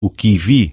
o que vi